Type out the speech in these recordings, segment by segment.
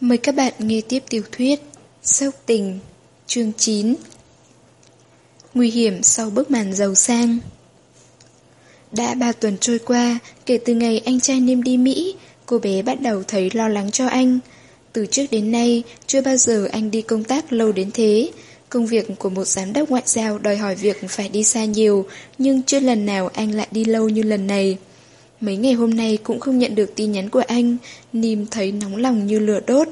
Mời các bạn nghe tiếp tiểu thuyết Sốc tình Chương 9 Nguy hiểm sau bức màn giàu sang Đã ba tuần trôi qua, kể từ ngày anh trai Niêm đi Mỹ, cô bé bắt đầu thấy lo lắng cho anh. Từ trước đến nay, chưa bao giờ anh đi công tác lâu đến thế. Công việc của một giám đốc ngoại giao đòi hỏi việc phải đi xa nhiều, nhưng chưa lần nào anh lại đi lâu như lần này. Mấy ngày hôm nay cũng không nhận được tin nhắn của anh, Nim thấy nóng lòng như lửa đốt.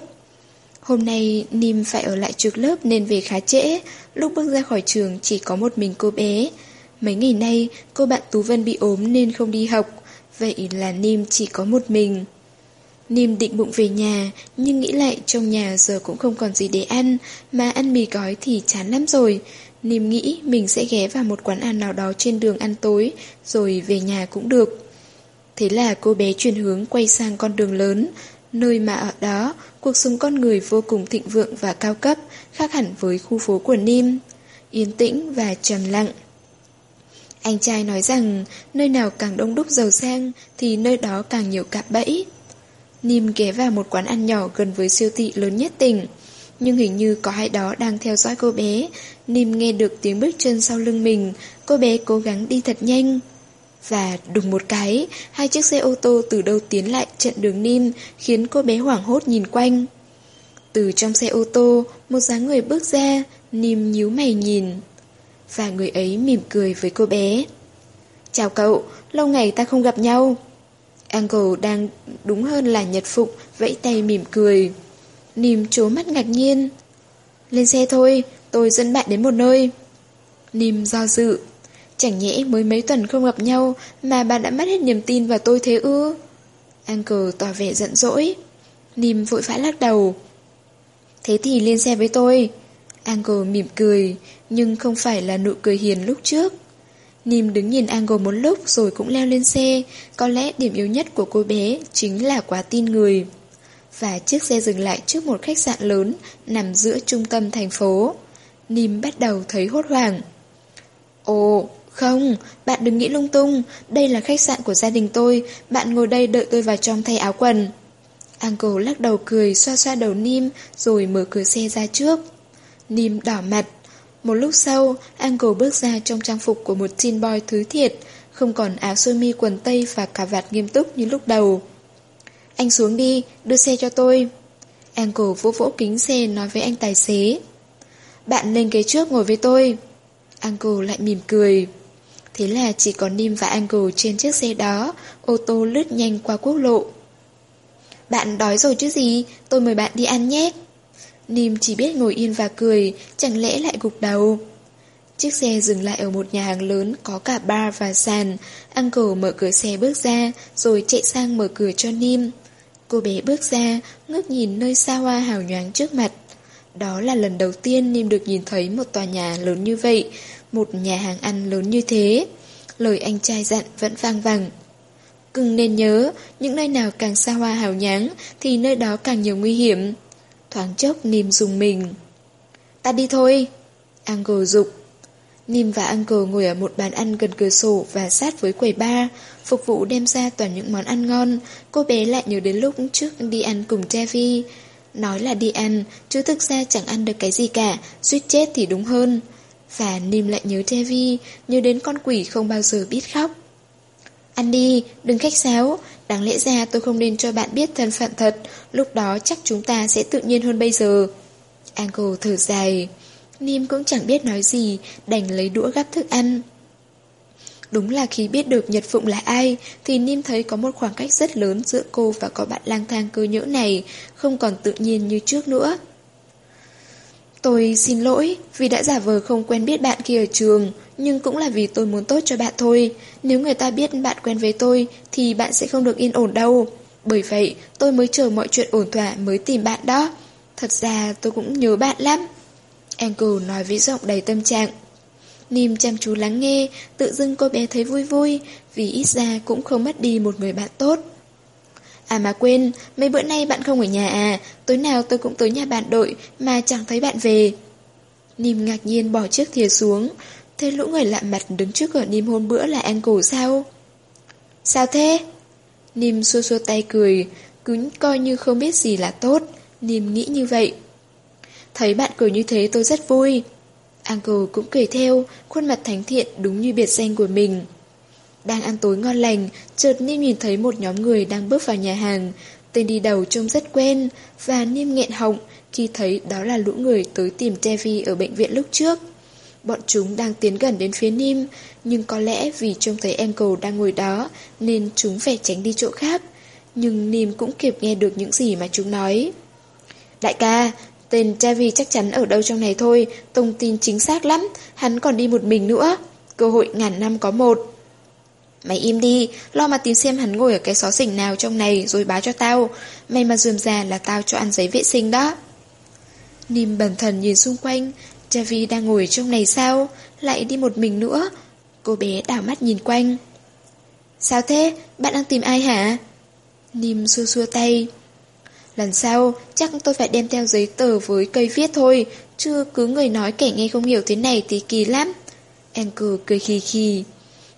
Hôm nay Nim phải ở lại trực lớp nên về khá trễ, lúc bước ra khỏi trường chỉ có một mình cô bé. Mấy ngày nay cô bạn Tú Vân bị ốm nên không đi học, vậy là Nim chỉ có một mình. Nim định bụng về nhà, nhưng nghĩ lại trong nhà giờ cũng không còn gì để ăn, mà ăn mì gói thì chán lắm rồi. Nim nghĩ mình sẽ ghé vào một quán ăn nào đó trên đường ăn tối, rồi về nhà cũng được. Thế là cô bé chuyển hướng quay sang con đường lớn, nơi mà ở đó cuộc sống con người vô cùng thịnh vượng và cao cấp, khác hẳn với khu phố của Nim. Yên tĩnh và trầm lặng. Anh trai nói rằng nơi nào càng đông đúc giàu sang thì nơi đó càng nhiều cạm bẫy. Nim ghé vào một quán ăn nhỏ gần với siêu thị lớn nhất tỉnh. Nhưng hình như có ai đó đang theo dõi cô bé. Nim nghe được tiếng bước chân sau lưng mình. Cô bé cố gắng đi thật nhanh. Và đùng một cái, hai chiếc xe ô tô từ đâu tiến lại chặn đường Nim, khiến cô bé hoảng hốt nhìn quanh. Từ trong xe ô tô, một dáng người bước ra, Nim nhíu mày nhìn. Và người ấy mỉm cười với cô bé. Chào cậu, lâu ngày ta không gặp nhau. Angle đang đúng hơn là Nhật Phụng, vẫy tay mỉm cười. Nim trố mắt ngạc nhiên. Lên xe thôi, tôi dẫn bạn đến một nơi. Nim do dự. Chẳng nhẽ mới mấy tuần không gặp nhau mà bà đã mất hết niềm tin vào tôi thế ư? Angle tỏ vẻ giận dỗi. Nim vội vã lắc đầu. Thế thì lên xe với tôi. Angle mỉm cười, nhưng không phải là nụ cười hiền lúc trước. Nim đứng nhìn Angle một lúc rồi cũng leo lên xe. Có lẽ điểm yếu nhất của cô bé chính là quá tin người. Và chiếc xe dừng lại trước một khách sạn lớn nằm giữa trung tâm thành phố. Nim bắt đầu thấy hốt hoảng. Ồ, không, bạn đừng nghĩ lung tung, đây là khách sạn của gia đình tôi, bạn ngồi đây đợi tôi vào trong thay áo quần. Uncle lắc đầu cười, xoa xoa đầu Nim, rồi mở cửa xe ra trước. Nim đỏ mặt. Một lúc sau, Uncle bước ra trong trang phục của một teen boy thứ thiệt, không còn áo sơ mi quần tây và cà vạt nghiêm túc như lúc đầu. Anh xuống đi, đưa xe cho tôi. Uncle vỗ vỗ kính xe nói với anh tài xế. Bạn lên ghế trước ngồi với tôi. Uncle lại mỉm cười. Thế là chỉ có Nim và Angle trên chiếc xe đó, ô tô lướt nhanh qua quốc lộ. Bạn đói rồi chứ gì, tôi mời bạn đi ăn nhé. Nim chỉ biết ngồi yên và cười, chẳng lẽ lại gục đầu. Chiếc xe dừng lại ở một nhà hàng lớn có cả bar và sàn. Uncle mở cửa xe bước ra, rồi chạy sang mở cửa cho Nim. Cô bé bước ra, ngước nhìn nơi xa hoa hào nhoáng trước mặt. Đó là lần đầu tiên Nim được nhìn thấy một tòa nhà lớn như vậy, một nhà hàng ăn lớn như thế. Lời anh trai dặn vẫn vang vẳng. Cưng nên nhớ, những nơi nào càng xa hoa hào nháng thì nơi đó càng nhiều nguy hiểm. Thoáng chốc Nim dùng mình. Ta đi thôi. Angle dục. Nim và Uncle ngồi ở một bàn ăn gần cửa sổ và sát với quầy bar, phục vụ đem ra toàn những món ăn ngon. Cô bé lại nhớ đến lúc trước đi ăn cùng Devi. Nói là đi ăn, chứ thực ra chẳng ăn được cái gì cả, suýt chết thì đúng hơn. Và Nim lại nhớ Tevi, nhớ đến con quỷ không bao giờ biết khóc. Ăn đi, đừng khách sáo, đáng lẽ ra tôi không nên cho bạn biết thân phận thật, lúc đó chắc chúng ta sẽ tự nhiên hơn bây giờ. Angle thở dài. Nim cũng chẳng biết nói gì, đành lấy đũa gắp thức ăn. Đúng là khi biết được Nhật Phụng là ai, thì Nim thấy có một khoảng cách rất lớn giữa cô và có bạn lang thang cơ nhỡ này, không còn tự nhiên như trước nữa. Tôi xin lỗi vì đã giả vờ không quen biết bạn kia ở trường, nhưng cũng là vì tôi muốn tốt cho bạn thôi. Nếu người ta biết bạn quen với tôi, thì bạn sẽ không được yên ổn đâu. Bởi vậy, tôi mới chờ mọi chuyện ổn thỏa mới tìm bạn đó. Thật ra tôi cũng nhớ bạn lắm. Angle nói với giọng đầy tâm trạng. Nim chăm chú lắng nghe, tự dưng cô bé thấy vui vui, vì ít ra cũng không mất đi một người bạn tốt. À mà quên, mấy bữa nay bạn không ở nhà à, tối nào tôi cũng tới nhà bạn đội mà chẳng thấy bạn về. Nim ngạc nhiên bỏ chiếc thìa xuống, thế lũ người lạ mặt đứng trước cửa Nim hôm bữa là Angle sao? Sao thế? Nim xua xua tay cười, cứ coi như không biết gì là tốt. Nim nghĩ như vậy. Thấy bạn cười như thế tôi rất vui. Uncle cũng cười theo, khuôn mặt thánh thiện đúng như biệt danh của mình. Đang ăn tối ngon lành, chợt Nim nhìn thấy một nhóm người đang bước vào nhà hàng. Tên đi đầu trông rất quen, và Nim nghẹn họng khi thấy đó là lũ người tới tìm Devi ở bệnh viện lúc trước. Bọn chúng đang tiến gần đến phía Nim, nhưng có lẽ vì trông thấy Ankle đang ngồi đó nên chúng phải tránh đi chỗ khác. Nhưng Nim cũng kịp nghe được những gì mà chúng nói. Đại ca, tên chavi chắc chắn ở đâu trong này thôi, thông tin chính xác lắm, hắn còn đi một mình nữa. Cơ hội ngàn năm có một. Mày im đi, lo mà tìm xem hắn ngồi ở cái xó xỉnh nào trong này rồi báo cho tao. Mày mà dườm già là tao cho ăn giấy vệ sinh đó. Nim bần thần nhìn xung quanh, Javi đang ngồi trong này sao? Lại đi một mình nữa. Cô bé đảo mắt nhìn quanh. Sao thế? Bạn đang tìm ai hả? Nim xua xua tay. Lần sau, chắc tôi phải đem theo giấy tờ với cây viết thôi, chứ cứ người nói kẻ nghe không hiểu thế này thì kỳ lắm. Anchor cười khì khì.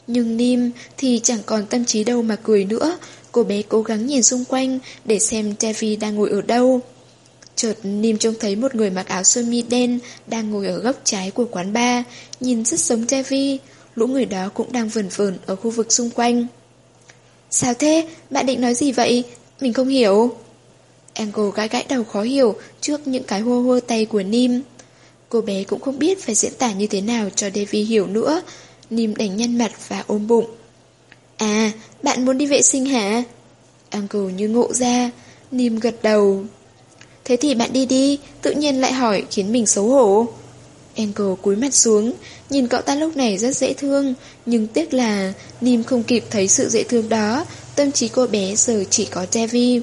Nhưng Nim thì chẳng còn tâm trí đâu mà cười nữa. Cô bé cố gắng nhìn xung quanh để xem Devi đang ngồi ở đâu. Chợt Nim trông thấy một người mặc áo sơ mi đen đang ngồi ở góc trái của quán bar, nhìn rất giống Devi. Lũ người đó cũng đang vần vờn ở khu vực xung quanh. Sao thế? Bạn định nói gì vậy? Mình không hiểu. Angle gãi gãi đầu khó hiểu trước những cái hô hô tay của Nim. Cô bé cũng không biết phải diễn tả như thế nào cho Devi hiểu nữa. Nim đành nhăn mặt và ôm bụng. À, bạn muốn đi vệ sinh hả? Angle như ngộ ra. Nim gật đầu. Thế thì bạn đi đi, tự nhiên lại hỏi khiến mình xấu hổ. Angle cúi mặt xuống, nhìn cậu ta lúc này rất dễ thương, nhưng tiếc là Nim không kịp thấy sự dễ thương đó, tâm trí cô bé giờ chỉ có Devi.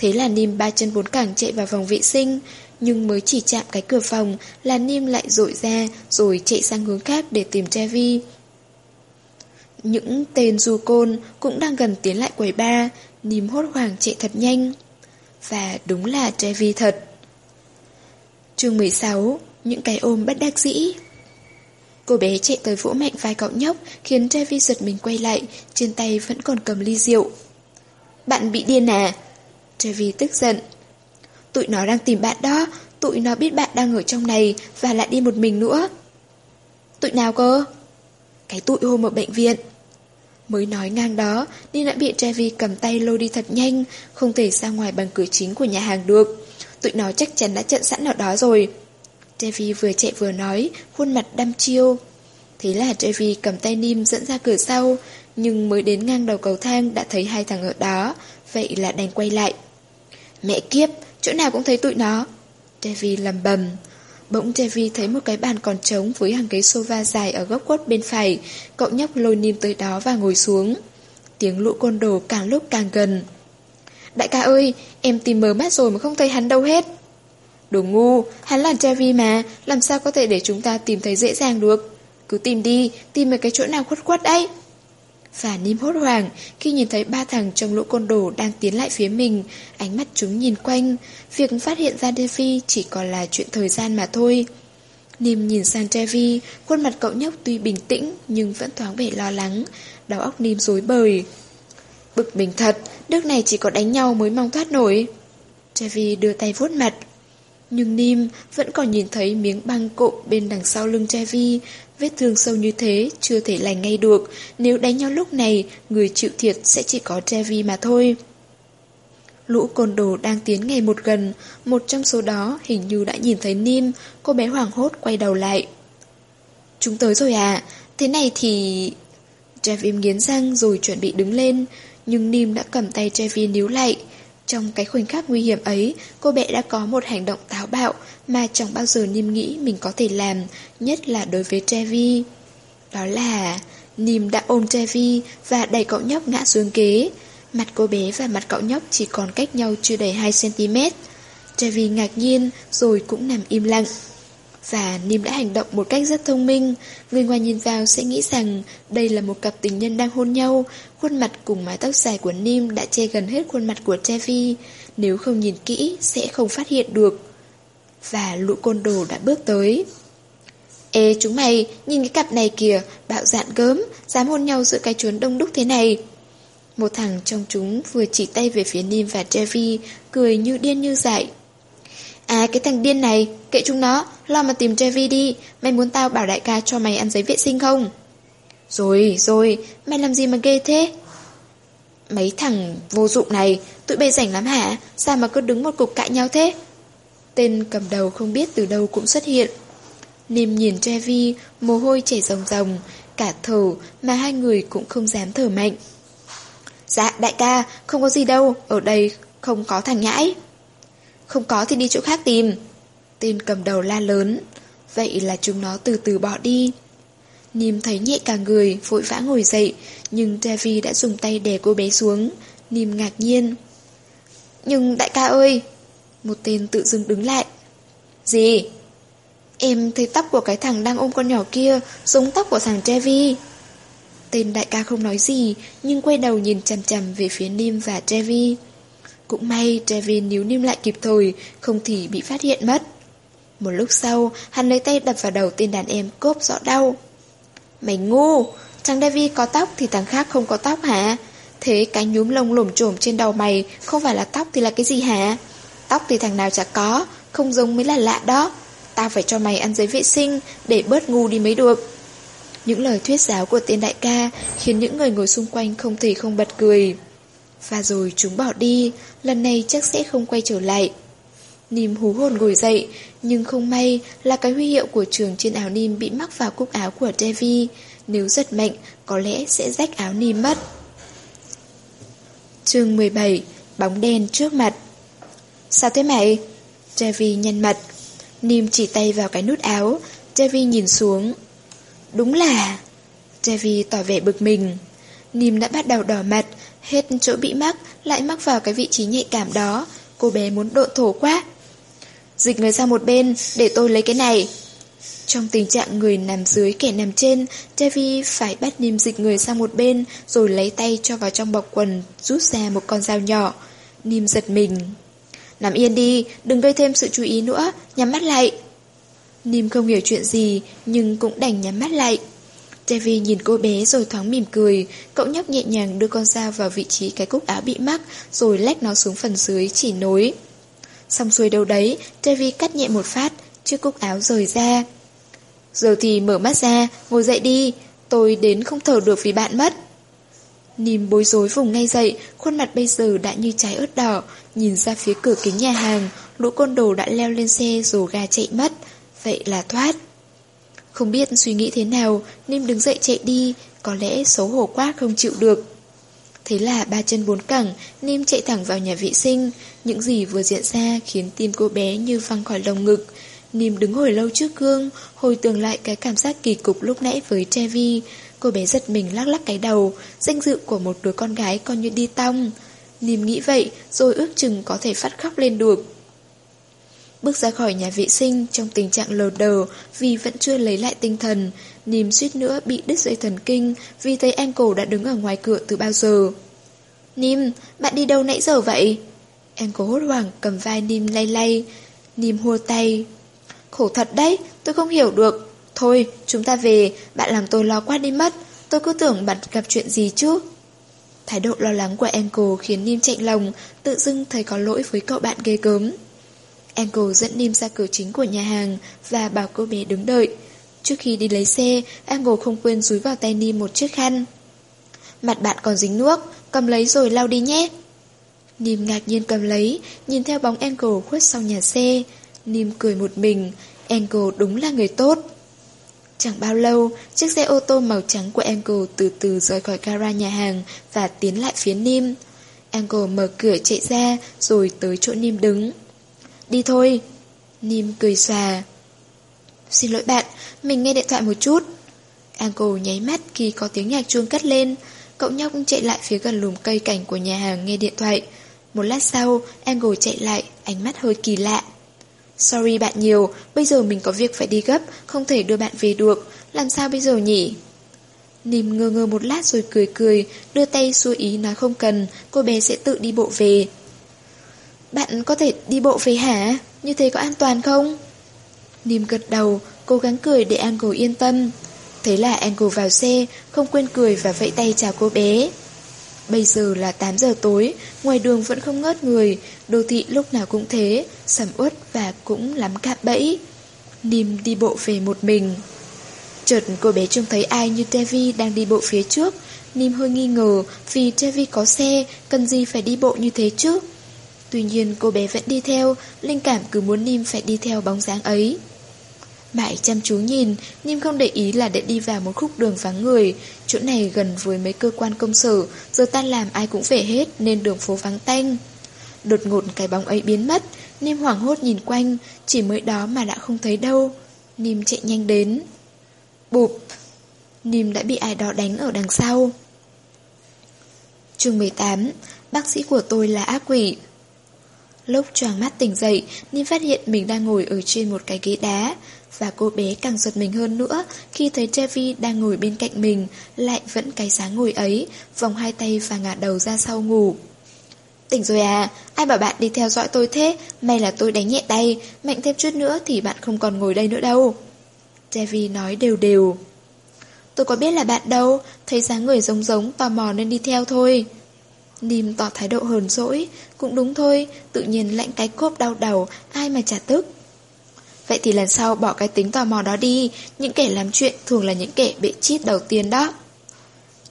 Thế là Nim ba chân bốn cẳng chạy vào phòng vệ sinh, nhưng mới chỉ chạm cái cửa phòng là Nim lại rội ra rồi chạy sang hướng khác để tìm Devi. Những tên du côn cũng đang gần tiến lại quầy ba, Nim hốt hoảng chạy thật nhanh. Và đúng là Trevi thật. chương 16 Những cái ôm bất đắc dĩ Cô bé chạy tới vỗ mạnh vai cậu nhóc Khiến Trevi giật mình quay lại Trên tay vẫn còn cầm ly rượu Bạn bị điên à Trevi tức giận Tụi nó đang tìm bạn đó Tụi nó biết bạn đang ở trong này Và lại đi một mình nữa Tụi nào cơ Cái tụi hôm ở bệnh viện Mới nói ngang đó, nên đã bị Trevi cầm tay lôi đi thật nhanh, không thể ra ngoài bằng cửa chính của nhà hàng được. Tụi nó chắc chắn đã trận sẵn ở đó rồi. Trevi vừa chạy vừa nói, khuôn mặt đăm chiêu. Thế là Trevi cầm tay Nim dẫn ra cửa sau, nhưng mới đến ngang đầu cầu thang đã thấy hai thằng ở đó, vậy là đành quay lại. Mẹ kiếp, chỗ nào cũng thấy tụi nó. Devi lầm bầm. Bỗng Devi thấy một cái bàn còn trống với hàng ghế sofa dài ở góc quất bên phải. Cậu nhóc lôi Nim tới đó và ngồi xuống. Tiếng lũ côn đồ càng lúc càng gần. Đại ca ơi, em tìm mờ mắt rồi mà không thấy hắn đâu hết. Đồ ngu, hắn là Devi mà, làm sao có thể để chúng ta tìm thấy dễ dàng được. Cứ tìm đi, tìm ở cái chỗ nào khuất khuất ấy. Và Nim hốt hoảng khi nhìn thấy ba thằng trong lũ côn đồ đang tiến lại phía mình, ánh mắt chúng nhìn quanh. Việc phát hiện ra Devi chỉ còn là chuyện thời gian mà thôi. Nim nhìn sang Devi, khuôn mặt cậu nhóc tuy bình tĩnh nhưng vẫn thoáng vẻ lo lắng, đầu óc Nim rối bời. Bực mình thật, nước này chỉ có đánh nhau mới mong thoát nổi. Devi đưa tay vuốt mặt. Nhưng Nim vẫn còn nhìn thấy miếng băng cộm bên đằng sau lưng Trevi Vết thương sâu như thế chưa thể lành ngay được, nếu đánh nhau lúc này, người chịu thiệt sẽ chỉ có Trevi mà thôi. Lũ côn đồ đang tiến ngày một gần, một trong số đó hình như đã nhìn thấy Nim, cô bé hoảng hốt quay đầu lại. Chúng tới rồi à, thế này thì... Trevi nghiến răng rồi chuẩn bị đứng lên, nhưng Nim đã cầm tay Trevi níu lại. Trong cái khoảnh khắc nguy hiểm ấy, cô bé đã có một hành động táo bạo mà chẳng bao giờ Nim nghĩ mình có thể làm, nhất là đối với Trevi. Đó là... Nim đã ôm Trevi và đẩy cậu nhóc ngã xuống ghế. Mặt cô bé và mặt cậu nhóc chỉ còn cách nhau chưa đầy 2cm. Trevi ngạc nhiên rồi cũng nằm im lặng. Và Nim đã hành động một cách rất thông minh. Người ngoài nhìn vào sẽ nghĩ rằng Đây là một cặp tình nhân đang hôn nhau. Khuôn mặt cùng mái tóc dài của Nim Đã che gần hết khuôn mặt của Trevi Nếu không nhìn kỹ, sẽ không phát hiện được. Và lũ côn đồ đã bước tới. Ê, chúng mày, Nhìn cái cặp này kìa, Bạo dạn gớm, Dám hôn nhau giữa cái chuốn đông đúc thế này. Một thằng trong chúng vừa chỉ tay về phía Nim và Trevi Cười như điên như dại. À cái thằng điên này, kệ chúng nó, lo mà tìm Trevi đi, mày muốn tao bảo đại ca cho mày ăn giấy vệ sinh không? Rồi, rồi, mày làm gì mà ghê thế? Mấy thằng vô dụng này, tụi bay rảnh lắm hả? Sao mà cứ đứng một cục cãi nhau thế? Tên cầm đầu không biết từ đâu cũng xuất hiện. Nìm nhìn Trevi, mồ hôi chảy ròng ròng, cả thở mà hai người cũng không dám thở mạnh. Dạ, đại ca, không có gì đâu, ở đây không có thằng nhãi. Không có thì đi chỗ khác tìm. Tên cầm đầu la lớn. Vậy là chúng nó từ từ bỏ đi. Nìm thấy nhẹ cả người, vội vã ngồi dậy, nhưng Davy đã dùng tay đè cô bé xuống. Nìm ngạc nhiên. Nhưng đại ca ơi! Một tên tự dưng đứng lại. Gì? Em thấy tóc của cái thằng đang ôm con nhỏ kia giống tóc của thằng Trevi. Tên đại ca không nói gì, nhưng quay đầu nhìn chằm chằm về phía Nim và Trevi. Cũng may Devin níu niêm lại kịp thời, không thì bị phát hiện mất. Một lúc sau, hắn lấy tay đập vào đầu tên đàn em cốp rõ đau. Mày ngu, thằng Davy có tóc thì thằng khác không có tóc hả? Thế cái nhúm lông lổm trổm trên đầu mày không phải là tóc thì là cái gì hả? Tóc thì thằng nào chả có, không giống mới là lạ đó. Tao phải cho mày ăn giấy vệ sinh để bớt ngu đi mới được. Những lời thuyết giáo của tên đại ca khiến những người ngồi xung quanh không thể không bật cười. Và rồi chúng bỏ đi, lần này chắc sẽ không quay trở lại. Nìm hú hồn ngồi dậy, nhưng không may là cái huy hiệu của trường trên áo Nìm bị mắc vào cúc áo của Devi. Nếu giật mạnh, có lẽ sẽ rách áo Nìm mất. chương 17 Bóng đen trước mặt Sao thế mày? Devi nhăn mặt. Nìm chỉ tay vào cái nút áo. Devi nhìn xuống. Đúng là... Devi tỏ vẻ bực mình. Nìm đã bắt đầu đỏ mặt, hết chỗ bị mắc, lại mắc vào cái vị trí nhạy cảm đó. Cô bé muốn độ thổ quá. Dịch người sang một bên, để tôi lấy cái này. Trong tình trạng người nằm dưới kẻ nằm trên, Devi phải bắt Nim dịch người sang một bên, rồi lấy tay cho vào trong bọc quần, rút ra một con dao nhỏ. Nim giật mình. Nằm yên đi, đừng gây thêm sự chú ý nữa, nhắm mắt lại. Nim không hiểu chuyện gì, nhưng cũng đành nhắm mắt lại. Devi nhìn cô bé rồi thoáng mỉm cười, cậu nhóc nhẹ nhàng đưa con dao vào vị trí cái cúc áo bị mắc, rồi lách nó xuống phần dưới chỉ nối. Xong xuôi đâu đấy, Devi cắt nhẹ một phát, chiếc cúc áo rời ra. Giờ thì mở mắt ra, ngồi dậy đi, tôi đến không thở được vì bạn mất. Nìm bối rối vùng ngay dậy, khuôn mặt bây giờ đã như trái ớt đỏ, nhìn ra phía cửa kính nhà hàng, lũ côn đồ đã leo lên xe rồi gà chạy mất, vậy là thoát. Không biết suy nghĩ thế nào, Nim đứng dậy chạy đi, có lẽ xấu hổ quá không chịu được. Thế là ba chân bốn cẳng, Nim chạy thẳng vào nhà vệ sinh. Những gì vừa diễn ra khiến tim cô bé như văng khỏi lồng ngực. Nim đứng hồi lâu trước gương, hồi tưởng lại cái cảm giác kỳ cục lúc nãy với Trevi. Cô bé giật mình lắc lắc cái đầu, danh dự của một đứa con gái coi như đi tong. Nim nghĩ vậy, rồi ước chừng có thể phát khóc lên được. Bước ra khỏi nhà vệ sinh trong tình trạng lờ đờ vì vẫn chưa lấy lại tinh thần. Nìm suýt nữa bị đứt dây thần kinh vì thấy anh cổ đã đứng ở ngoài cửa từ bao giờ. Nìm, bạn đi đâu nãy giờ vậy? Anh cổ hốt hoảng cầm vai Nìm lay lay. Nìm hua tay. Khổ thật đấy, tôi không hiểu được. Thôi, chúng ta về, bạn làm tôi lo quá đi mất. Tôi cứ tưởng bạn gặp chuyện gì chứ. Thái độ lo lắng của Angle khiến Nim chạy lòng, tự dưng thấy có lỗi với cậu bạn ghê gớm. Angle dẫn Nim ra cửa chính của nhà hàng và bảo cô bé đứng đợi. Trước khi đi lấy xe, Angle không quên rúi vào tay Nim một chiếc khăn. Mặt bạn còn dính nước, cầm lấy rồi lau đi nhé. Nim ngạc nhiên cầm lấy, nhìn theo bóng Angle khuất sau nhà xe. Nim cười một mình, Angle đúng là người tốt. Chẳng bao lâu, chiếc xe ô tô màu trắng của Angle từ từ rời khỏi gara nhà hàng và tiến lại phía Nim. Angle mở cửa chạy ra rồi tới chỗ Nim đứng. Đi thôi. Nim cười xòa. Xin lỗi bạn, mình nghe điện thoại một chút. Angle nháy mắt khi có tiếng nhạc chuông cất lên. Cậu nhóc chạy lại phía gần lùm cây cảnh của nhà hàng nghe điện thoại. Một lát sau, Angle chạy lại, ánh mắt hơi kỳ lạ. Sorry bạn nhiều, bây giờ mình có việc phải đi gấp, không thể đưa bạn về được. Làm sao bây giờ nhỉ? Nìm ngơ ngơ một lát rồi cười cười, đưa tay xua ý nói không cần, cô bé sẽ tự đi bộ về. Bạn có thể đi bộ về hả? Như thế có an toàn không? Nìm gật đầu, cố gắng cười để Angle yên tâm. Thế là Angle vào xe, không quên cười và vẫy tay chào cô bé. Bây giờ là 8 giờ tối, ngoài đường vẫn không ngớt người, đô thị lúc nào cũng thế, sầm uất và cũng lắm cạm bẫy. Nìm đi bộ về một mình. Chợt cô bé trông thấy ai như Devi đang đi bộ phía trước, Nìm hơi nghi ngờ vì Devi có xe, cần gì phải đi bộ như thế chứ. Tuy nhiên cô bé vẫn đi theo, linh cảm cứ muốn Nim phải đi theo bóng dáng ấy. Mãi chăm chú nhìn, Nim không để ý là đã đi vào một khúc đường vắng người. Chỗ này gần với mấy cơ quan công sở, giờ tan làm ai cũng về hết nên đường phố vắng tanh. Đột ngột cái bóng ấy biến mất, Nim hoảng hốt nhìn quanh, chỉ mới đó mà đã không thấy đâu. Nim chạy nhanh đến. Bụp! Nim đã bị ai đó đánh ở đằng sau. chương 18, bác sĩ của tôi là ác quỷ. Lúc choàng mắt tỉnh dậy, Nim phát hiện mình đang ngồi ở trên một cái ghế đá. Và cô bé càng giật mình hơn nữa khi thấy Trevi đang ngồi bên cạnh mình, lại vẫn cái dáng ngồi ấy, vòng hai tay và ngả đầu ra sau ngủ. Tỉnh rồi à, ai bảo bạn đi theo dõi tôi thế, may là tôi đánh nhẹ tay, mạnh thêm chút nữa thì bạn không còn ngồi đây nữa đâu. Trevi nói đều đều. Tôi có biết là bạn đâu, thấy dáng người giống giống, tò mò nên đi theo thôi. Nìm tỏ thái độ hờn dỗi, cũng đúng thôi, tự nhiên lạnh cái cốp đau đầu, ai mà chả tức. Vậy thì lần sau bỏ cái tính tò mò đó đi, những kẻ làm chuyện thường là những kẻ bị chít đầu tiên đó.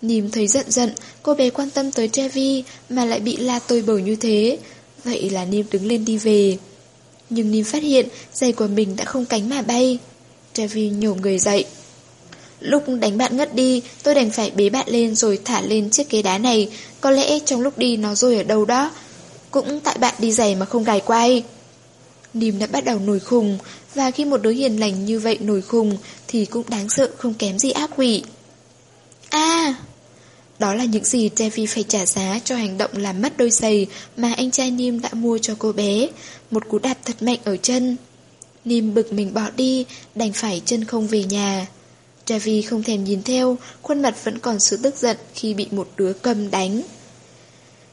Nìm thấy giận giận, cô bé quan tâm tới Trevi mà lại bị la tôi bầu như thế. Vậy là Nim đứng lên đi về. Nhưng Nim phát hiện giày của mình đã không cánh mà bay. Trevi nhổ người dậy. Lúc đánh bạn ngất đi, tôi đành phải bế bạn lên rồi thả lên chiếc ghế đá này. Có lẽ trong lúc đi nó rơi ở đâu đó. Cũng tại bạn đi giày mà không gài quay. Nìm đã bắt đầu nổi khùng, và khi một đứa hiền lành như vậy nổi khùng thì cũng đáng sợ không kém gì ác quỷ. À! Đó là những gì Devi phải trả giá cho hành động làm mất đôi giày mà anh trai Nim đã mua cho cô bé. Một cú đạp thật mạnh ở chân. Nim bực mình bỏ đi, đành phải chân không về nhà. Javi không thèm nhìn theo, khuôn mặt vẫn còn sự tức giận khi bị một đứa cầm đánh.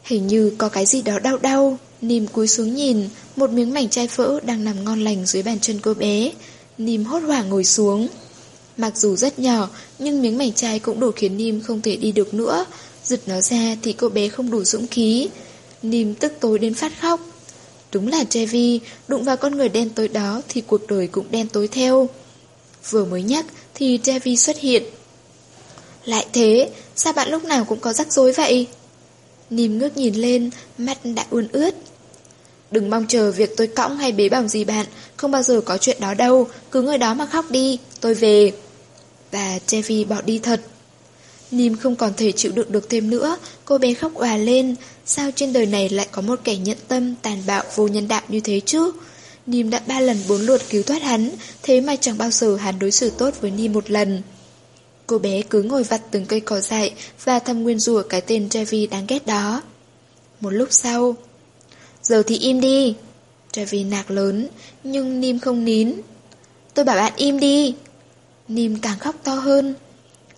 Hình như có cái gì đó đau đau, Nìm cúi xuống nhìn, một miếng mảnh chai phỡ đang nằm ngon lành dưới bàn chân cô bé. Nìm hốt hoảng ngồi xuống. Mặc dù rất nhỏ, nhưng miếng mảnh chai cũng đủ khiến Nìm không thể đi được nữa. Giật nó ra thì cô bé không đủ dũng khí. Nìm tức tối đến phát khóc. Đúng là Trevi, đụng vào con người đen tối đó thì cuộc đời cũng đen tối theo. Vừa mới nhắc thì Trevi xuất hiện. Lại thế, sao bạn lúc nào cũng có rắc rối vậy? Nìm ngước nhìn lên, mắt đã ươn ướt. Đừng mong chờ việc tôi cõng hay bế bằng gì bạn, không bao giờ có chuyện đó đâu, cứ người đó mà khóc đi, tôi về. Và Trevi bỏ đi thật. Nìm không còn thể chịu đựng được thêm nữa, cô bé khóc òa lên, sao trên đời này lại có một kẻ nhận tâm, tàn bạo, vô nhân đạo như thế chứ? Nìm đã ba lần bốn lượt cứu thoát hắn, thế mà chẳng bao giờ hắn đối xử tốt với Nìm một lần. Cô bé cứ ngồi vặt từng cây cỏ dại và thầm nguyên rủa cái tên Trevi đáng ghét đó. Một lúc sau, giờ thì im đi. Trevi nạc lớn, nhưng Nim không nín. Tôi bảo bạn im đi. Nim càng khóc to hơn.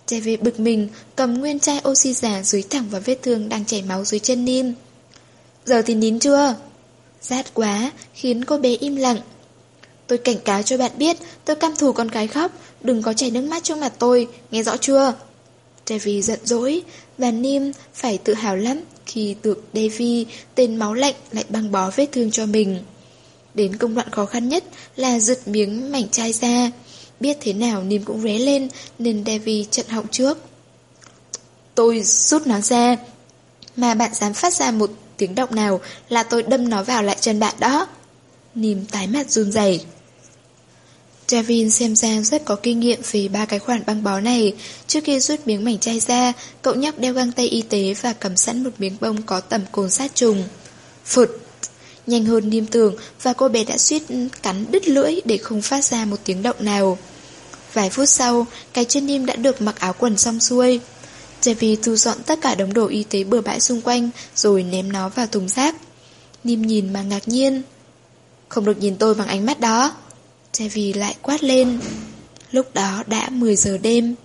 Trevi bực mình, cầm nguyên chai oxy giả dưới thẳng vào vết thương đang chảy máu dưới chân Nim. Giờ thì nín chưa? Rát quá, khiến cô bé im lặng. Tôi cảnh cáo cho bạn biết, tôi cam thù con gái khóc, đừng có chảy nước mắt trước mặt tôi, nghe rõ chưa? Davy giận dỗi, và Nim phải tự hào lắm khi được Davy, tên máu lạnh lại băng bó vết thương cho mình. Đến công đoạn khó khăn nhất là giật miếng mảnh chai ra. Biết thế nào Nim cũng ré lên nên Davy chặn họng trước. Tôi rút nó ra. Mà bạn dám phát ra một tiếng động nào là tôi đâm nó vào lại chân bạn đó. Nìm tái mặt run rẩy. Javin xem ra rất có kinh nghiệm về ba cái khoản băng bó này. Trước khi rút miếng mảnh chai ra, cậu nhóc đeo găng tay y tế và cầm sẵn một miếng bông có tầm cồn sát trùng. Phụt! Nhanh hơn niêm tường và cô bé đã suýt cắn đứt lưỡi để không phát ra một tiếng động nào. Vài phút sau, cái chân niêm đã được mặc áo quần xong xuôi. Javi thu dọn tất cả đống đồ y tế bừa bãi xung quanh, rồi ném nó vào thùng rác. Nim nhìn mà ngạc nhiên. Không được nhìn tôi bằng ánh mắt đó. Javi lại quát lên. Lúc đó đã 10 giờ đêm.